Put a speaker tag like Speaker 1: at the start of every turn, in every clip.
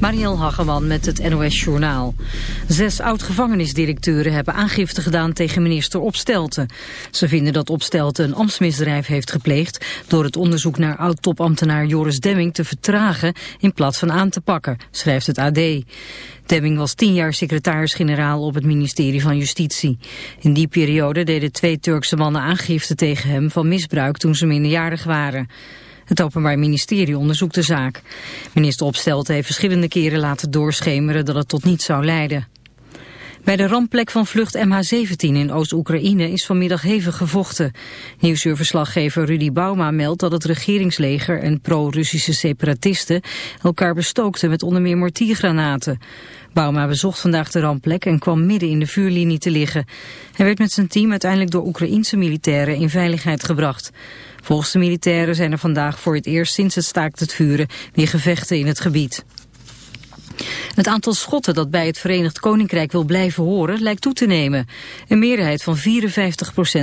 Speaker 1: Marielle Hageman met het NOS Journaal. Zes oud-gevangenisdirecteuren hebben aangifte gedaan tegen minister Opstelten. Ze vinden dat Opstelten een ambtsmisdrijf heeft gepleegd... door het onderzoek naar oud-topambtenaar Joris Demming te vertragen... in plaats van aan te pakken, schrijft het AD. Demming was tien jaar secretaris-generaal op het ministerie van Justitie. In die periode deden twee Turkse mannen aangifte tegen hem... van misbruik toen ze minderjarig waren. Het Openbaar Ministerie onderzoekt de zaak. Minister Opstelten heeft verschillende keren laten doorschemeren dat het tot niets zou leiden. Bij de rampplek van vlucht MH17 in Oost-Oekraïne is vanmiddag hevig gevochten. Nieuwsuurverslaggever Rudy Bauma meldt dat het regeringsleger en pro-Russische separatisten elkaar bestookten met onder meer mortiergranaten. Bauma bezocht vandaag de rampplek en kwam midden in de vuurlinie te liggen. Hij werd met zijn team uiteindelijk door Oekraïense militairen in veiligheid gebracht. Volgens de militairen zijn er vandaag voor het eerst sinds het staakt het vuren weer gevechten in het gebied. Het aantal Schotten dat bij het Verenigd Koninkrijk wil blijven horen lijkt toe te nemen. Een meerderheid van 54%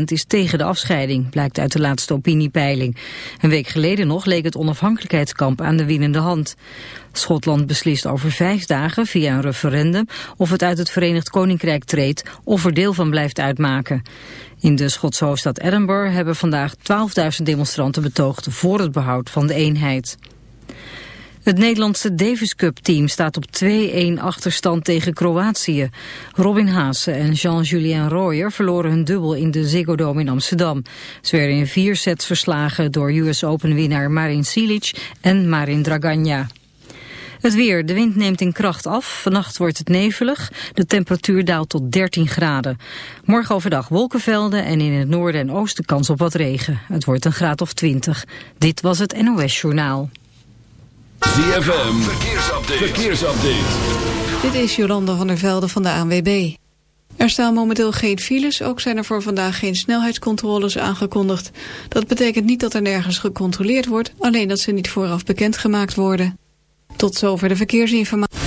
Speaker 1: is tegen de afscheiding, blijkt uit de laatste opiniepeiling. Een week geleden nog leek het onafhankelijkheidskamp aan de winnende hand. Schotland beslist over vijf dagen via een referendum of het uit het Verenigd Koninkrijk treedt of er deel van blijft uitmaken. In de Schotse hoofdstad Edinburgh hebben vandaag 12.000 demonstranten betoogd voor het behoud van de eenheid. Het Nederlandse Davis Cup team staat op 2-1 achterstand tegen Kroatië. Robin Haase en Jean-Julien Royer verloren hun dubbel in de Ziggo Dome in Amsterdam. Ze werden in vier sets verslagen door US Open winnaar Marin Cilic en Marin Draganja. Het weer. De wind neemt in kracht af. Vannacht wordt het nevelig. De temperatuur daalt tot 13 graden. Morgen overdag wolkenvelden en in het noorden en oosten kans op wat regen. Het wordt een graad of 20. Dit was het NOS Journaal.
Speaker 2: ZFM. Verkeersupdate.
Speaker 3: Dit is Jolanda van der Velde van de ANWB. Er staan momenteel geen files, ook zijn er voor vandaag geen snelheidscontroles aangekondigd. Dat betekent niet dat er nergens gecontroleerd wordt, alleen dat ze niet vooraf bekendgemaakt worden. Tot zover de verkeersinformatie.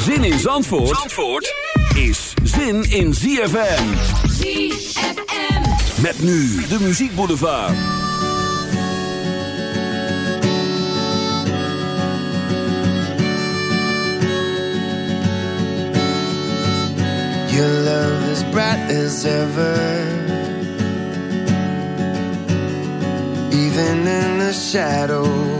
Speaker 4: Zin in Zandvoort, Zandvoort is zin in ZFM.
Speaker 5: ZFM.
Speaker 4: Met nu de muziekboulevard.
Speaker 6: Your love is bright as ever. Even in the shadows.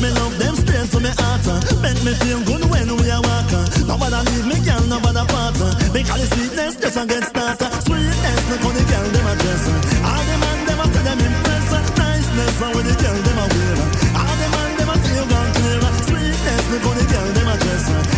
Speaker 7: Me
Speaker 8: love them straight to me heart. Make me feel good when we are walking. Nobody leave me, girl, nobody part. Because the sweetness just a get started. Sweetness, look how the girl them a address. All the man them a say them impress. Niceness, how the girl them a wear. All the man them a say you gone clear. Sweetness, look how the girl them a
Speaker 4: address.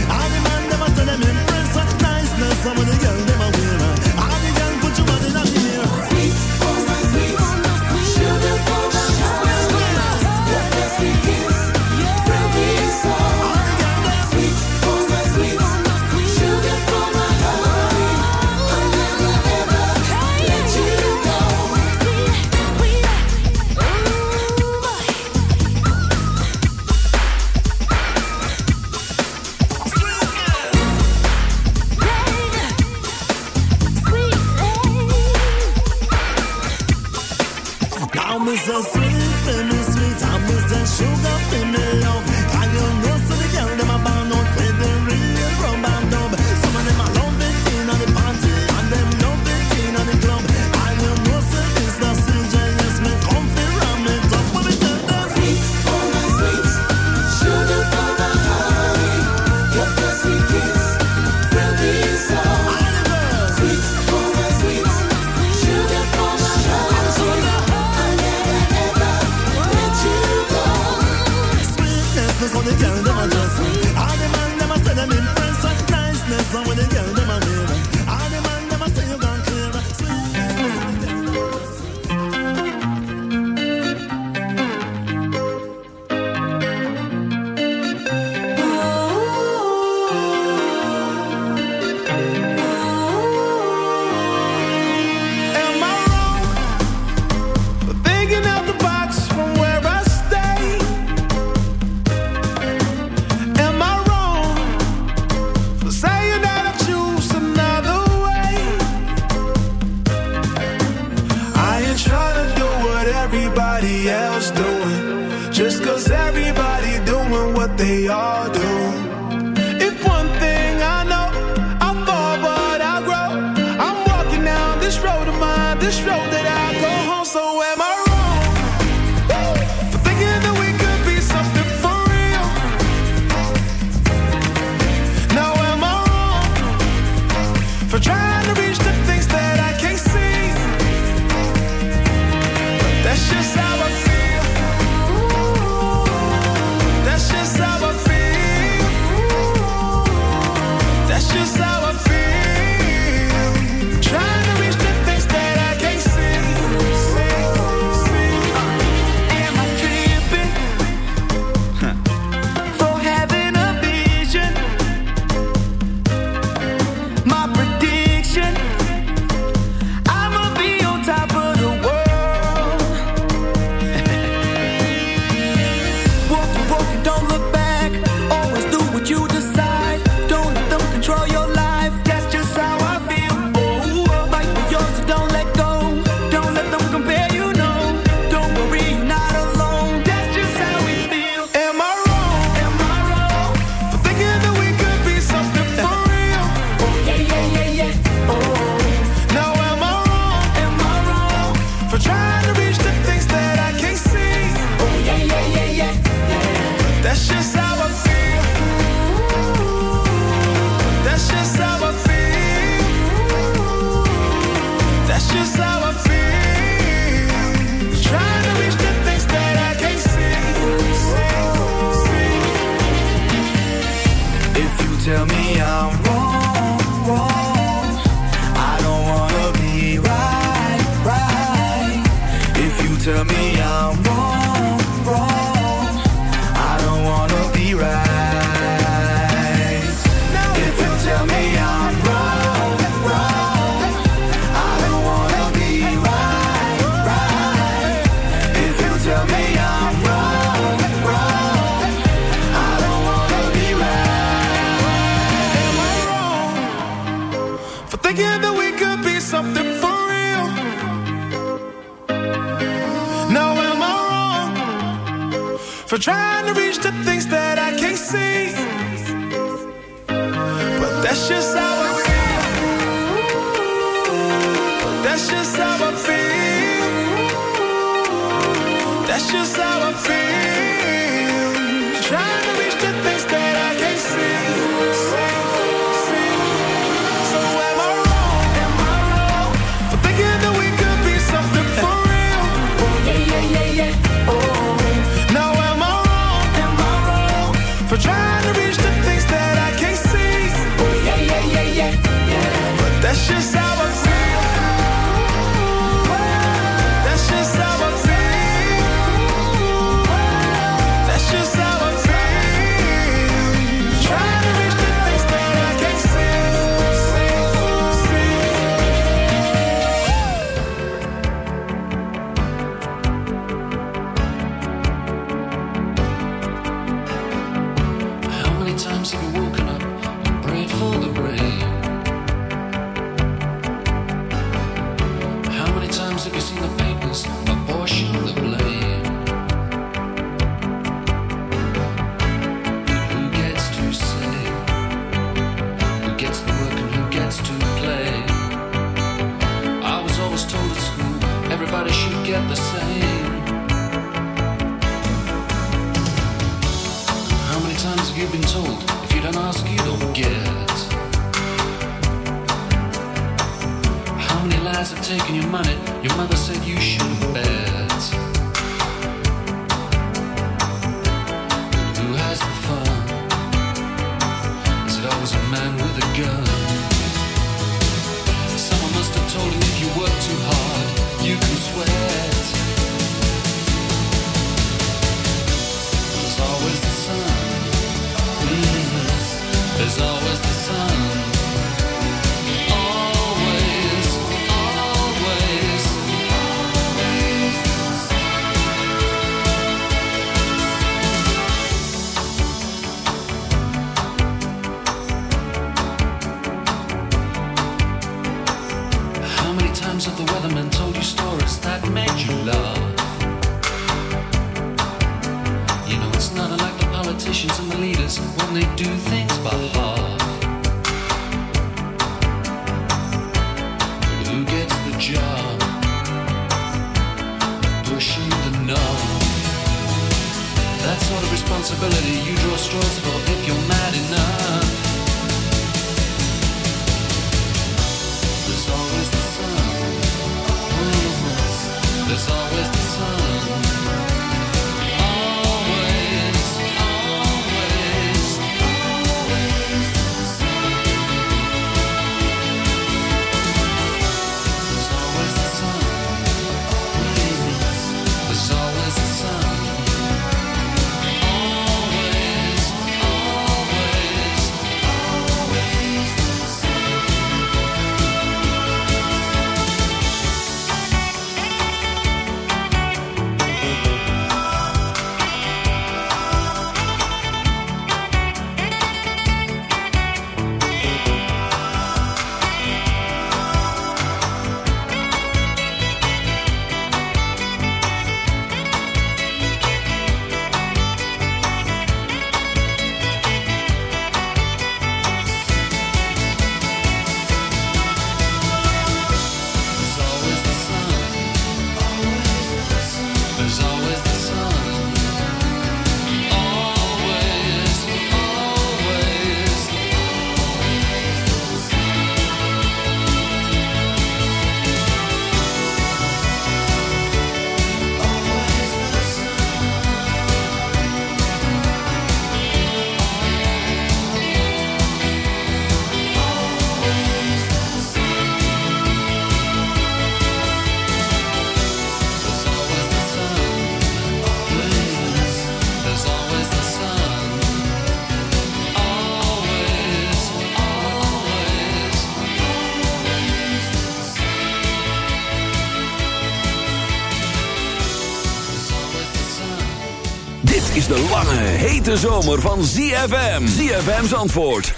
Speaker 4: hete zomer van ZFM. ZFM's antwoord. 106.9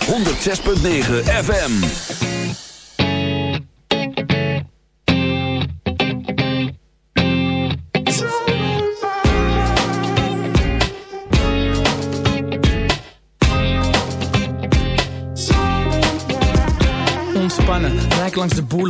Speaker 4: FM.
Speaker 9: Ontspannen, rijk langs de boel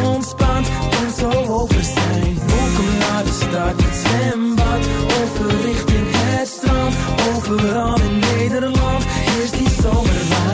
Speaker 10: de stad, het zwembad, over richting het strand, overal in Nederland.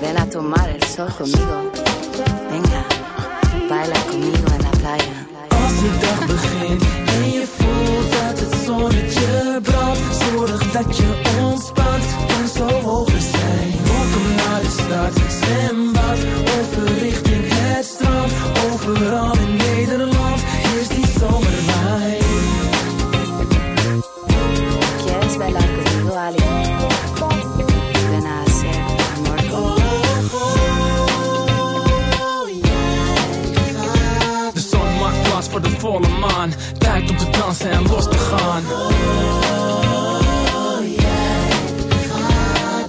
Speaker 11: Ven a tomar el sol conmigo. Venga, baila conmigo en la playa.
Speaker 10: Als de dag begint en je voelt dat het zonnetje brandt, zorg dat je ontspant en zo over zijn. Welkom naar de stad, zwembad, over richting het strand, overal in Nederland
Speaker 9: dansen en los te gaan.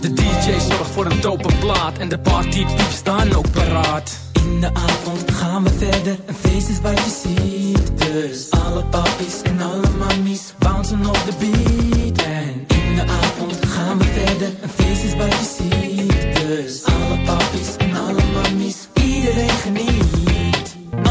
Speaker 9: De DJ zorgt voor een dope plaat. En de partypieps staan ook paraat.
Speaker 10: In de avond gaan we verder, een feest is wat je ziet. Dus alle papies en alle mammies bouncen op de beat. En in de avond gaan we verder, een feest is wat je ziet. Dus alle papies en alle mammies, iedereen geniet.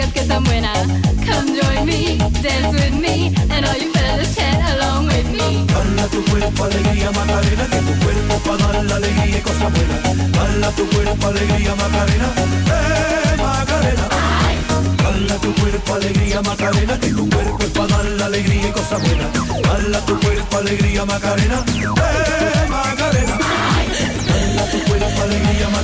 Speaker 12: las chicas que están. Come join me, dance with me, and all you fellas chat along with me.
Speaker 5: Hala tu cuerpo, alegría, Macarena, que tu cuerpo para dar la alegría y cosas buenas. Hala tu cuerpo, alegría, Macarena, eh, Macarena. Hala tu cuerpo, alegría, Macarena, que tu cuerpo es para dar la alegría y cosas buenas. Hala tu cuerpo, alegría, Macarena, eh, Macarena.